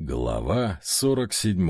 Глава 47.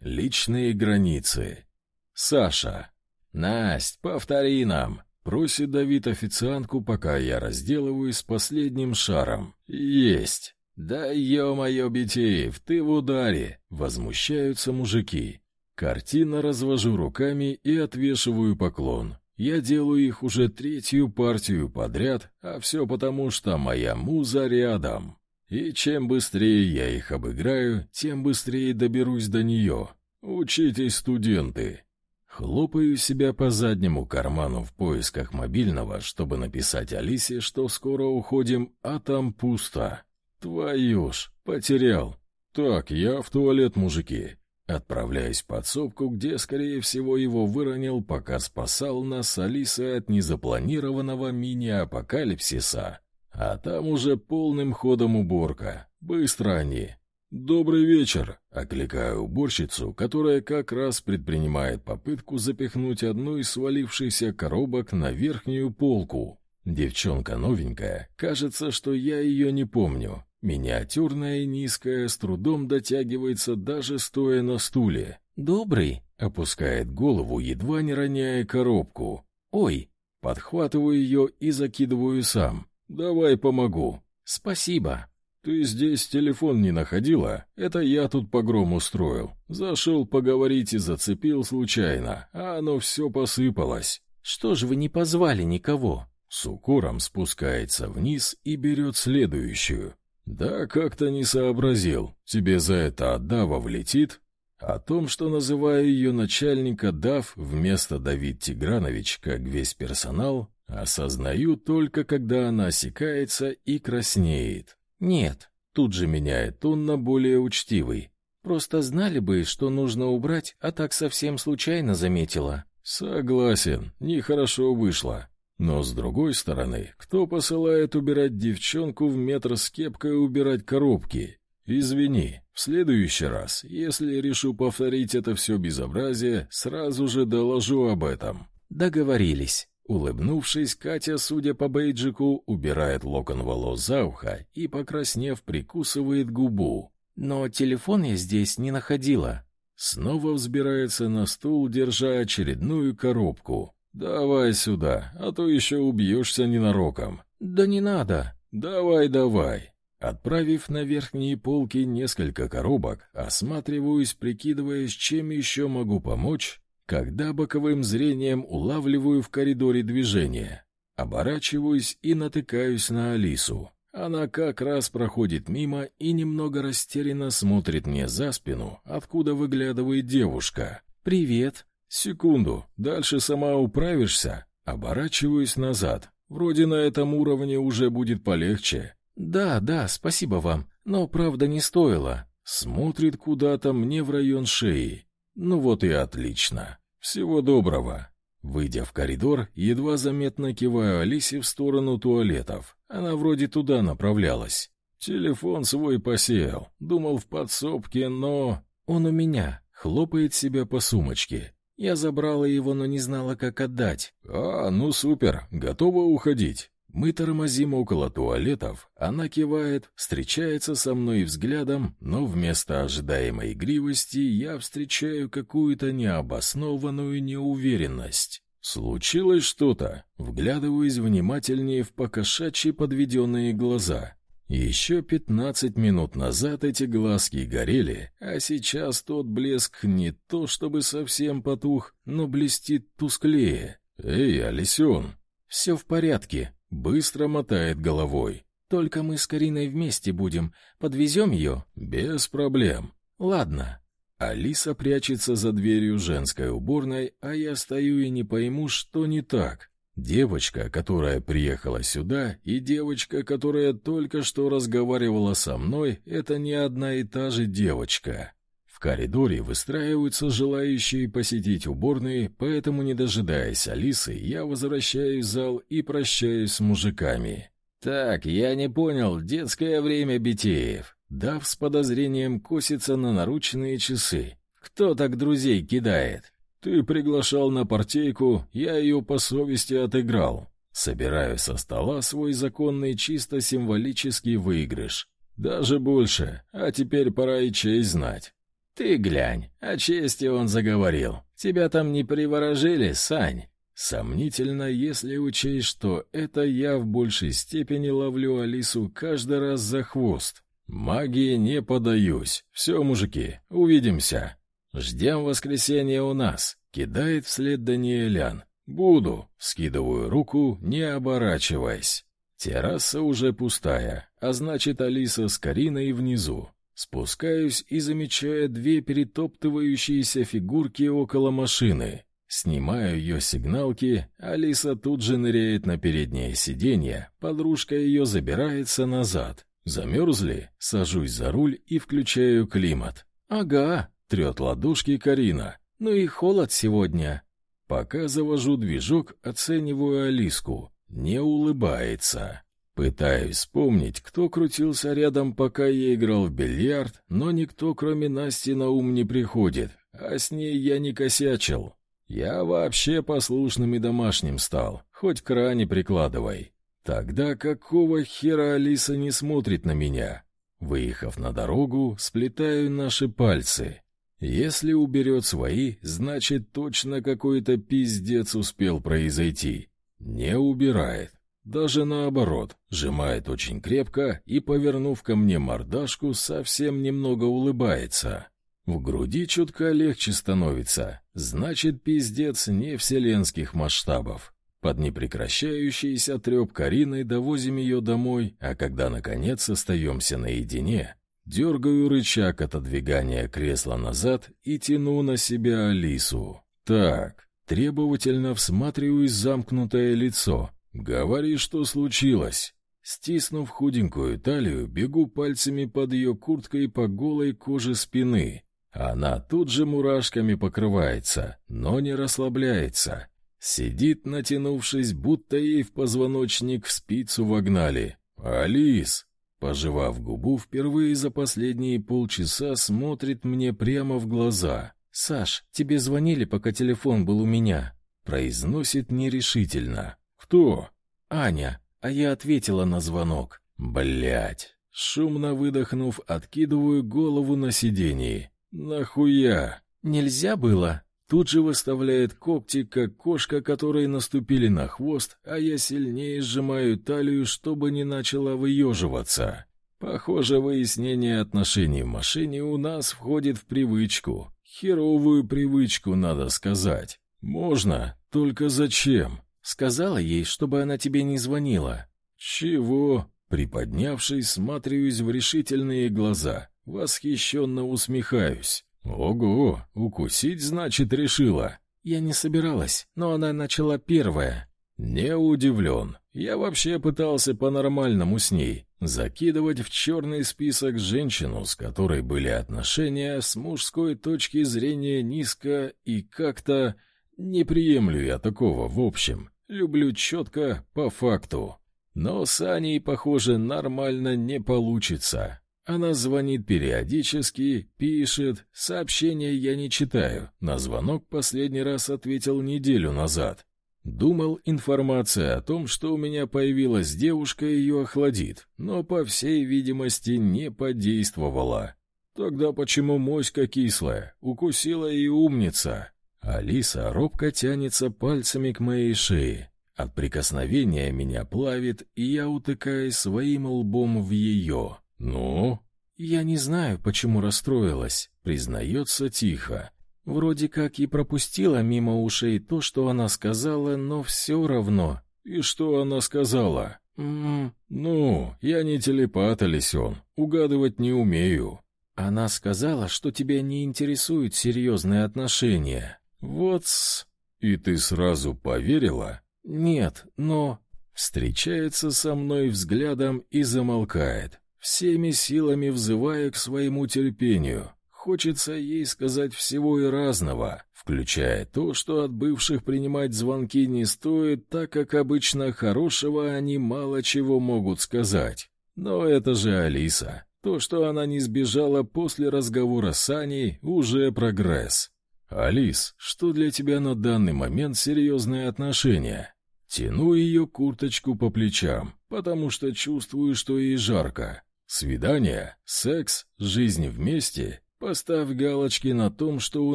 Личные границы. Саша. «Насть, повтори нам!» Просит Давид официантку, пока я разделываюсь с последним шаром. «Есть!» «Да ё-моё, Бетеев, ты в ударе!» Возмущаются мужики. Картина развожу руками и отвешиваю поклон. Я делаю их уже третью партию подряд, а все потому, что моя муза рядом. И чем быстрее я их обыграю, тем быстрее доберусь до нее. Учитесь, студенты. Хлопаю себя по заднему карману в поисках мобильного, чтобы написать Алисе, что скоро уходим, а там пусто. Твою ж, потерял. Так, я в туалет, мужики. Отправляюсь в подсобку, где, скорее всего, его выронил, пока спасал нас с Алисой от незапланированного мини-апокалипсиса. А там уже полным ходом уборка. Быстро они. «Добрый вечер!» — окликаю уборщицу, которая как раз предпринимает попытку запихнуть одну из свалившихся коробок на верхнюю полку. Девчонка новенькая, кажется, что я ее не помню. Миниатюрная и низкая, с трудом дотягивается даже стоя на стуле. «Добрый?» — опускает голову, едва не роняя коробку. «Ой!» — подхватываю ее и закидываю сам. «Давай помогу». «Спасибо». «Ты здесь телефон не находила? Это я тут погром устроил. Зашел поговорить и зацепил случайно, а оно все посыпалось». «Что же вы не позвали никого?» С укором спускается вниз и берет следующую. «Да как-то не сообразил. Тебе за это отдава влетит?» О том, что называю ее начальника Дав вместо Давид Тигранович, как весь персонал, Осознаю только, когда она осекается и краснеет. Нет, тут же меняет тон на более учтивый. Просто знали бы, что нужно убрать, а так совсем случайно заметила. Согласен, нехорошо вышло. Но с другой стороны, кто посылает убирать девчонку в метр с кепкой убирать коробки? Извини, в следующий раз, если решу повторить это все безобразие, сразу же доложу об этом. Договорились. Улыбнувшись, Катя, судя по бейджику, убирает локон волос за ухо и, покраснев, прикусывает губу. «Но телефон я здесь не находила». Снова взбирается на стул, держа очередную коробку. «Давай сюда, а то еще убьешься ненароком». «Да не надо». «Давай, давай». Отправив на верхние полки несколько коробок, осматриваюсь, прикидываясь, чем еще могу помочь, когда боковым зрением улавливаю в коридоре движение. Оборачиваюсь и натыкаюсь на Алису. Она как раз проходит мимо и немного растерянно смотрит мне за спину, откуда выглядывает девушка. «Привет». «Секунду, дальше сама управишься?» Оборачиваюсь назад. Вроде на этом уровне уже будет полегче. «Да, да, спасибо вам, но правда не стоило». Смотрит куда-то мне в район шеи. Ну вот и отлично. Всего доброго. Выйдя в коридор, едва заметно киваю Алисе в сторону туалетов. Она вроде туда направлялась. Телефон свой посеял. Думал в подсобке, но... Он у меня. Хлопает себя по сумочке. Я забрала его, но не знала, как отдать. А, ну супер. Готова уходить. Мы тормозим около туалетов, она кивает, встречается со мной взглядом, но вместо ожидаемой игривости я встречаю какую-то необоснованную неуверенность. Случилось что-то, вглядываясь внимательнее в покошачьи подведенные глаза. Еще пятнадцать минут назад эти глазки горели, а сейчас тот блеск не то чтобы совсем потух, но блестит тусклее. «Эй, Алисен!» «Все в порядке», Быстро мотает головой. Только мы с Кариной вместе будем. Подвезем ее?» «Без проблем». «Ладно». Алиса прячется за дверью женской уборной, а я стою и не пойму, что не так. Девочка, которая приехала сюда, и девочка, которая только что разговаривала со мной, это не одна и та же девочка. В коридоре выстраиваются желающие посетить уборные, поэтому, не дожидаясь Алисы, я возвращаюсь в зал и прощаюсь с мужиками. «Так, я не понял, детское время Битеев». Дав с подозрением косится на наручные часы. «Кто так друзей кидает?» «Ты приглашал на партейку, я ее по совести отыграл». Собираю со стола свой законный чисто символический выигрыш. Даже больше, а теперь пора и честь знать. Ты глянь, о чести он заговорил. Тебя там не приворожили, Сань? Сомнительно, если учесть, что это я в большей степени ловлю Алису каждый раз за хвост. Магии не подаюсь. Все, мужики, увидимся. Ждем воскресенья у нас. Кидает вслед Даниэлян. Буду. Скидываю руку, не оборачиваясь. Терраса уже пустая, а значит, Алиса с Кариной внизу. Спускаюсь и замечаю две перетоптывающиеся фигурки около машины. Снимаю ее сигналки, Алиса тут же ныряет на переднее сиденье, подружка ее забирается назад. Замерзли? Сажусь за руль и включаю климат. «Ага», — трет ладошки Карина. «Ну и холод сегодня». Пока завожу движок, оцениваю Алиску. Не улыбается. Пытаюсь вспомнить, кто крутился рядом, пока я играл в бильярд, но никто, кроме Насти, на ум не приходит, а с ней я не косячил. Я вообще послушным и домашним стал, хоть к ране прикладывай. Тогда какого хера Алиса не смотрит на меня? Выехав на дорогу, сплетаю наши пальцы. Если уберет свои, значит точно какой-то пиздец успел произойти. Не убирает. Даже наоборот, сжимает очень крепко и, повернув ко мне мордашку, совсем немного улыбается. В груди чутка легче становится, значит, пиздец не вселенских масштабов. Под непрекращающийся треп Карины довозим ее домой, а когда, наконец, остаемся наедине, дергаю рычаг отодвигания кресла назад и тяну на себя Алису. Так, требовательно всматриваюсь замкнутое лицо. «Говори, что случилось». Стиснув худенькую талию, бегу пальцами под ее курткой по голой коже спины. Она тут же мурашками покрывается, но не расслабляется. Сидит, натянувшись, будто ей в позвоночник в спицу вогнали. «Алис!» Пожевав губу, впервые за последние полчаса смотрит мне прямо в глаза. «Саш, тебе звонили, пока телефон был у меня», — произносит нерешительно. «Кто?» «Аня, а я ответила на звонок». Блять. Шумно выдохнув, откидываю голову на сиденье. «Нахуя?» «Нельзя было?» Тут же выставляет когти, как кошка, которой наступили на хвост, а я сильнее сжимаю талию, чтобы не начала выеживаться. Похоже, выяснение отношений в машине у нас входит в привычку. Херовую привычку, надо сказать. Можно, только зачем? Сказала ей, чтобы она тебе не звонила. Чего? Приподнявшись, смотрюсь в решительные глаза. Восхищенно усмехаюсь. Ого, укусить, значит, решила. Я не собиралась, но она начала первая. Не удивлен. Я вообще пытался по-нормальному с ней. Закидывать в черный список женщину, с которой были отношения, с мужской точки зрения низко и как-то... Не приемлю я такого в общем. Люблю четко, по факту. Но с Аней, похоже, нормально не получится. Она звонит периодически, пишет, сообщения я не читаю. На звонок последний раз ответил неделю назад. Думал, информация о том, что у меня появилась девушка, ее охладит, но, по всей видимости, не подействовала. Тогда почему моська кислая? Укусила и умница. Алиса робко тянется пальцами к моей шее. От прикосновения меня плавит, и я утыкаюсь своим лбом в ее. «Ну?» «Я не знаю, почему расстроилась», — признается тихо. Вроде как и пропустила мимо ушей то, что она сказала, но все равно. «И что она сказала?» «М -м, «Ну, я не телепат, Алисон, угадывать не умею». «Она сказала, что тебя не интересуют серьезные отношения». «Вот-с...» «И ты сразу поверила?» «Нет, но...» Встречается со мной взглядом и замолкает всеми силами взывая к своему терпению. Хочется ей сказать всего и разного, включая то, что от бывших принимать звонки не стоит, так как обычно хорошего они мало чего могут сказать. Но это же Алиса. То, что она не сбежала после разговора с Аней, уже прогресс. «Алис, что для тебя на данный момент серьезные отношения?» Тяну ее курточку по плечам, потому что чувствую, что ей жарко. Свидание, секс, жизнь вместе. Поставь галочки на том, что у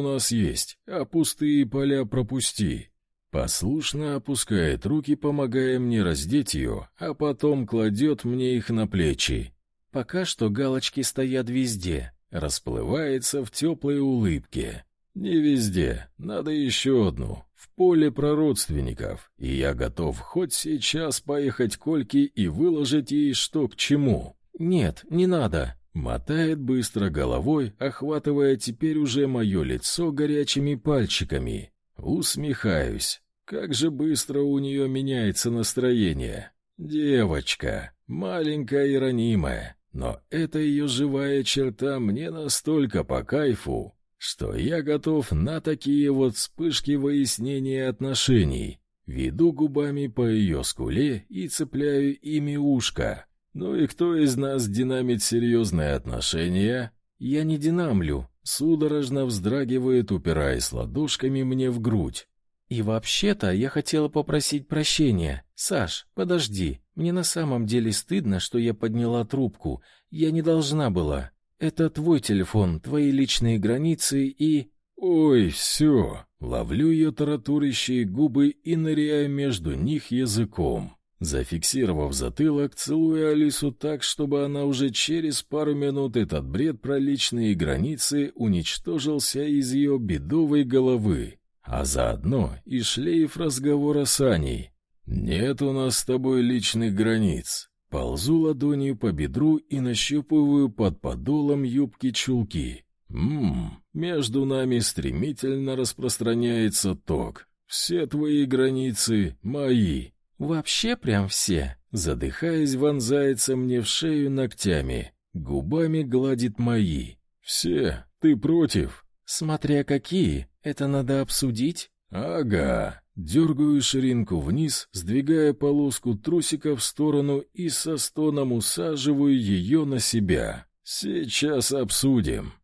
нас есть, а пустые поля пропусти. Послушно опускает руки, помогая мне раздеть ее, а потом кладет мне их на плечи. Пока что галочки стоят везде, расплывается в теплой улыбке. Не везде, надо еще одну, в поле про родственников, и я готов хоть сейчас поехать к Ольке и выложить ей что к чему. Нет, не надо. Мотает быстро головой, охватывая теперь уже мое лицо горячими пальчиками. Усмехаюсь. Как же быстро у нее меняется настроение. Девочка, маленькая и ранимая, но эта ее живая черта мне настолько по кайфу, что я готов на такие вот вспышки выяснения отношений. Веду губами по ее скуле и цепляю ими ушко. Ну и кто из нас динамит серьезные отношения? Я не динамлю, судорожно вздрагивает, упираясь ладошками мне в грудь. И вообще-то я хотела попросить прощения. Саш, подожди. Мне на самом деле стыдно, что я подняла трубку. Я не должна была. Это твой телефон, твои личные границы и... Ой, все. Ловлю ее таратурящие губы и ныряю между них языком. Зафиксировав затылок, целую Алису так, чтобы она уже через пару минут этот бред про личные границы уничтожился из ее бедовой головы, а заодно и шлейф разговора с Аней. «Нет у нас с тобой личных границ. Ползу ладонью по бедру и нащупываю под подолом юбки чулки. Ммм, между нами стремительно распространяется ток. Все твои границы мои. Вообще прям все. Задыхаясь, вонзается мне в шею ногтями. Губами гладит мои. Все. Ты против? Смотря какие. Это надо обсудить. Ага. Дергаю ширинку вниз, сдвигая полоску трусика в сторону и со стоном усаживаю ее на себя. Сейчас обсудим.